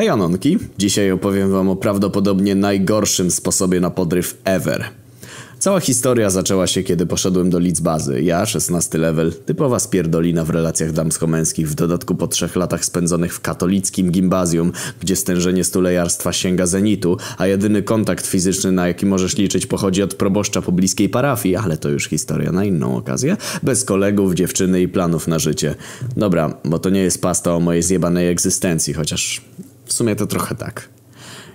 Hej Anonki, dzisiaj opowiem wam o prawdopodobnie najgorszym sposobie na podryw ever. Cała historia zaczęła się, kiedy poszedłem do Lidzbazy. Ja, 16 level, typowa spierdolina w relacjach damsko-męskich, w dodatku po trzech latach spędzonych w katolickim gimbazjum, gdzie stężenie stulejarstwa sięga zenitu, a jedyny kontakt fizyczny, na jaki możesz liczyć, pochodzi od proboszcza pobliskiej parafii, ale to już historia na inną okazję, bez kolegów, dziewczyny i planów na życie. Dobra, bo to nie jest pasta o mojej zjebanej egzystencji, chociaż w sumie to trochę tak.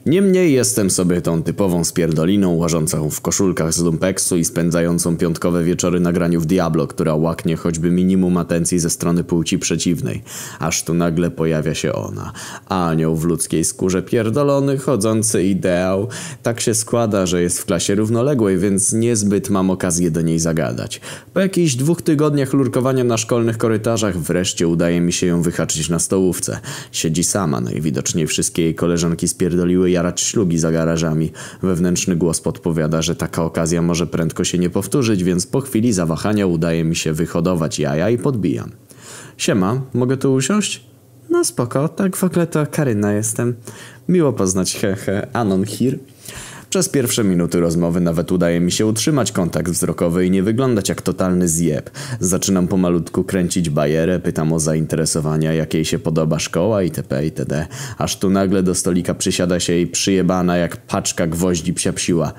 Niemniej jestem sobie tą typową spierdoliną łażącą w koszulkach z lumpeksu i spędzającą piątkowe wieczory na graniu w Diablo, która łaknie choćby minimum atencji ze strony płci przeciwnej. Aż tu nagle pojawia się ona. Anioł w ludzkiej skórze pierdolony, chodzący ideał. Tak się składa, że jest w klasie równoległej, więc niezbyt mam okazję do niej zagadać. Po jakichś dwóch tygodniach lurkowania na szkolnych korytarzach wreszcie udaje mi się ją wyhaczyć na stołówce. Siedzi sama, najwidoczniej wszystkie jej koleżanki spierdoliły jarać ślugi za garażami. Wewnętrzny głos podpowiada, że taka okazja może prędko się nie powtórzyć, więc po chwili zawahania udaje mi się wyhodować jaja i podbijam. Siema, mogę tu usiąść? No spoko, tak w ogóle to Karyna jestem. Miło poznać, hehe, Anon here. Przez pierwsze minuty rozmowy nawet udaje mi się utrzymać kontakt wzrokowy i nie wyglądać jak totalny zjeb. Zaczynam pomalutku kręcić bajerę, pytam o zainteresowania, jakiej się podoba szkoła itp. itd. Aż tu nagle do stolika przysiada się jej przyjebana jak paczka gwoździ psia psiła.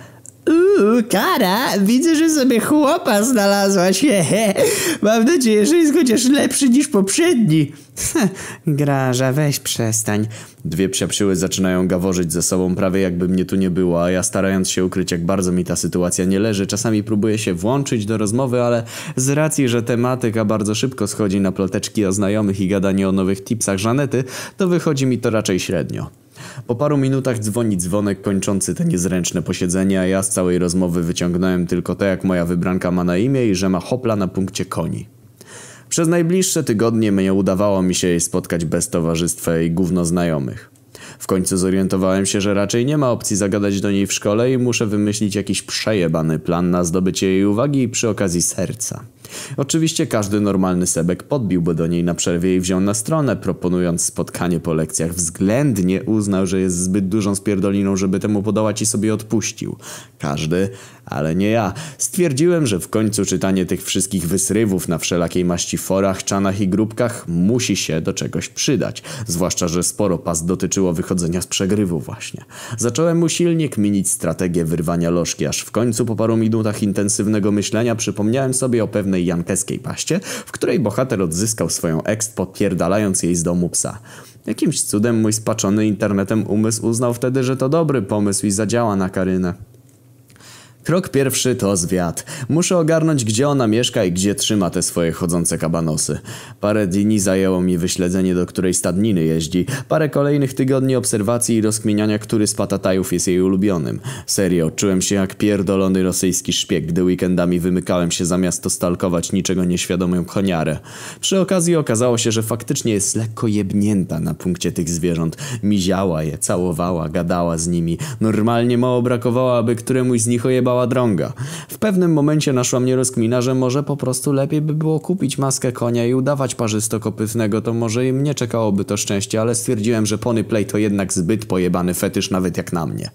Uuu, Kara, widzę, że sobie chłopa znalazłaś. Hehe. Mam nadzieję, że jest chociaż lepszy niż poprzedni. Graża, weź przestań. Dwie psiapsiły zaczynają gaworzyć ze sobą prawie jakby mnie tu nie było, a ja starając się ukryć jak bardzo mi ta sytuacja nie leży, czasami próbuję się włączyć do rozmowy, ale z racji, że tematyka bardzo szybko schodzi na ploteczki o znajomych i gadanie o nowych tipsach Żanety, to wychodzi mi to raczej średnio. Po paru minutach dzwoni dzwonek kończący te niezręczne posiedzenie, a ja z całej rozmowy wyciągnąłem tylko to, jak moja wybranka ma na imię i że ma hopla na punkcie koni. Przez najbliższe tygodnie mnie udawało mi się jej spotkać bez towarzystwa i gówno znajomych. W końcu zorientowałem się, że raczej nie ma opcji zagadać do niej w szkole i muszę wymyślić jakiś przejebany plan na zdobycie jej uwagi i przy okazji serca. Oczywiście każdy normalny sebek podbiłby do niej na przerwie i wziął na stronę, proponując spotkanie po lekcjach. Względnie uznał, że jest zbyt dużą spierdoliną, żeby temu podołać i sobie odpuścił. Każdy, ale nie ja. Stwierdziłem, że w końcu czytanie tych wszystkich wysrywów na wszelakiej maści forach, czanach i grupkach musi się do czegoś przydać. Zwłaszcza, że sporo pas dotyczyło wychodzenia z przegrywu właśnie. Zacząłem usilnie kminić strategię wyrwania lożki, aż w końcu po paru minutach intensywnego myślenia przypomniałem sobie o pewnej jankeskiej paście, w której bohater odzyskał swoją ekst popierdalając jej z domu psa. Jakimś cudem mój spaczony internetem umysł uznał wtedy, że to dobry pomysł i zadziała na Karynę. Krok pierwszy to zwiat. Muszę ogarnąć, gdzie ona mieszka i gdzie trzyma te swoje chodzące kabanosy. Parę dni zajęło mi wyśledzenie, do której stadniny jeździ. Parę kolejnych tygodni obserwacji i rozkminiania, który z patatajów jest jej ulubionym. Serio, czułem się jak pierdolony rosyjski szpieg, gdy weekendami wymykałem się zamiast to stalkować niczego nieświadomą koniarę. Przy okazji okazało się, że faktycznie jest lekko jebnięta na punkcie tych zwierząt. Miziała je, całowała, gadała z nimi. Normalnie mało brakowało, aby któremuś z nich ojebała drąga. W pewnym momencie naszła mnie rozkmina, że może po prostu lepiej by było kupić maskę konia i udawać parzysto-kopytnego, to może i mnie czekałoby to szczęście, ale stwierdziłem, że pony play to jednak zbyt pojebany fetysz nawet jak na mnie.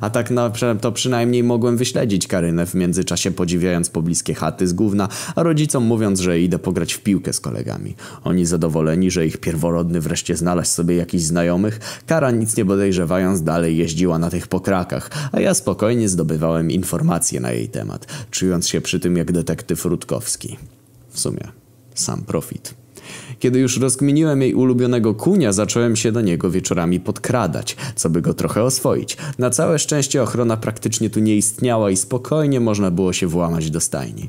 A tak na, to przynajmniej mogłem wyśledzić Karynę w międzyczasie podziwiając pobliskie chaty z gówna, a rodzicom mówiąc, że idę pograć w piłkę z kolegami. Oni zadowoleni, że ich pierworodny wreszcie znalazł sobie jakichś znajomych, Kara nic nie podejrzewając dalej jeździła na tych pokrakach, a ja spokojnie zdobywałem informacje na jej temat, czując się przy tym jak detektyw Rutkowski. W sumie, sam profit. Kiedy już rozkminiłem jej ulubionego kunia, zacząłem się do niego wieczorami podkradać, co by go trochę oswoić. Na całe szczęście ochrona praktycznie tu nie istniała i spokojnie można było się włamać do stajni.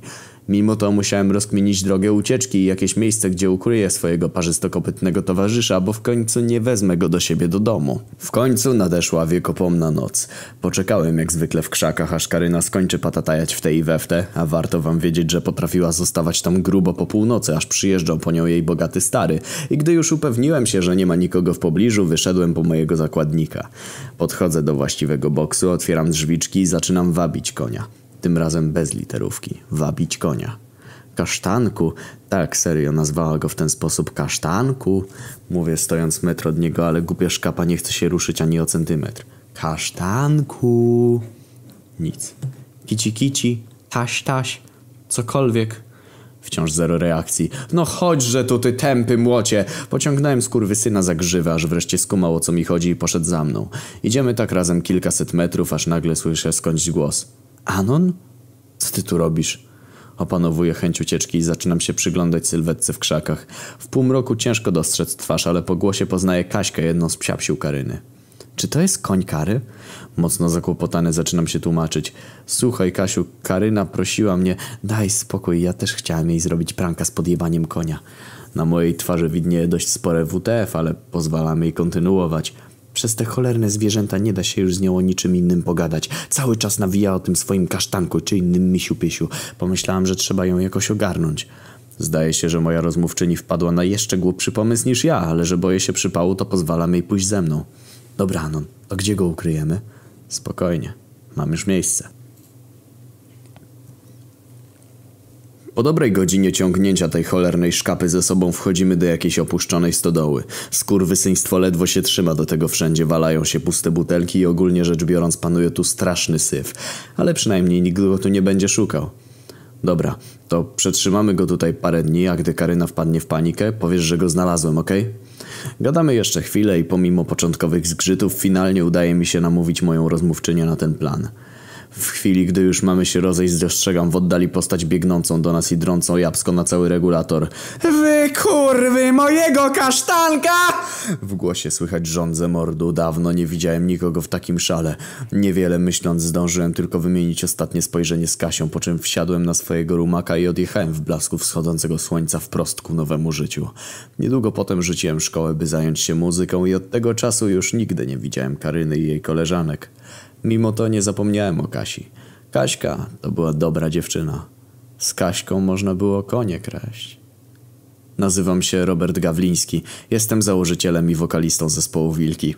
Mimo to musiałem rozkminić drogę ucieczki i jakieś miejsce, gdzie ukryję swojego parzystokopytnego towarzysza, bo w końcu nie wezmę go do siebie do domu. W końcu nadeszła wiekopomna noc. Poczekałem jak zwykle w krzakach, aż Karyna skończy patatajać w tej i we w te, a warto wam wiedzieć, że potrafiła zostawać tam grubo po północy, aż przyjeżdżał po nią jej bogaty stary. I gdy już upewniłem się, że nie ma nikogo w pobliżu, wyszedłem po mojego zakładnika. Podchodzę do właściwego boksu, otwieram drzwiczki i zaczynam wabić konia. Tym razem bez literówki. Wabić konia. Kasztanku. Tak, serio, nazwała go w ten sposób kasztanku. Mówię stojąc metr od niego, ale głupia szkapa nie chce się ruszyć ani o centymetr. Kasztanku. Nic. Kici kici, taś taś, cokolwiek. Wciąż zero reakcji. No chodźże tu, ty tępy młocie! Pociągnąłem skurwysyna za grzywę, aż wreszcie skumał o co mi chodzi i poszedł za mną. Idziemy tak razem kilkaset metrów, aż nagle słyszę skądś głos. Anon? Co ty tu robisz? Opanowuję chęć ucieczki i zaczynam się przyglądać sylwetce w krzakach. W półmroku ciężko dostrzec twarz, ale po głosie poznaję Kaśkę, jedną z psiapsił Karyny. Czy to jest koń Kary? Mocno zakłopotany zaczynam się tłumaczyć. Słuchaj, Kasiu, Karyna prosiła mnie, daj spokój, ja też chciałem jej zrobić pranka z podjebaniem konia. Na mojej twarzy widnieje dość spore WTF, ale pozwalamy jej kontynuować. Przez te cholerne zwierzęta nie da się już z nią o niczym innym pogadać. Cały czas nawija o tym swoim kasztanku czy innym misiu-pysiu. Pomyślałam, że trzeba ją jakoś ogarnąć. Zdaje się, że moja rozmówczyni wpadła na jeszcze głupszy pomysł niż ja, ale że boję się przypału, to pozwalam jej pójść ze mną. Dobra, Anon, to gdzie go ukryjemy? Spokojnie, mam już miejsce. Po dobrej godzinie ciągnięcia tej cholernej szkapy ze sobą wchodzimy do jakiejś opuszczonej stodoły. Skurwysyństwo ledwo się trzyma do tego wszędzie, walają się puste butelki i ogólnie rzecz biorąc panuje tu straszny syf. Ale przynajmniej nikt go tu nie będzie szukał. Dobra, to przetrzymamy go tutaj parę dni, a gdy Karyna wpadnie w panikę, powiesz, że go znalazłem, okej? Gadamy jeszcze chwilę i pomimo początkowych zgrzytów finalnie udaje mi się namówić moją rozmówczynię na ten plan. W chwili, gdy już mamy się rozejść, dostrzegam w oddali postać biegnącą do nas i drącą jabłko na cały regulator. Wy kurwy mojego kasztanka! W głosie słychać żądzę mordu. Dawno nie widziałem nikogo w takim szale. Niewiele myśląc zdążyłem tylko wymienić ostatnie spojrzenie z Kasią, po czym wsiadłem na swojego rumaka i odjechałem w blasku wschodzącego słońca wprost ku nowemu życiu. Niedługo potem rzuciłem szkołę, by zająć się muzyką i od tego czasu już nigdy nie widziałem Karyny i jej koleżanek. Mimo to nie zapomniałem o Kasi. Kaśka to była dobra dziewczyna. Z Kaśką można było konie kraść. Nazywam się Robert Gawliński. Jestem założycielem i wokalistą zespołu Wilki.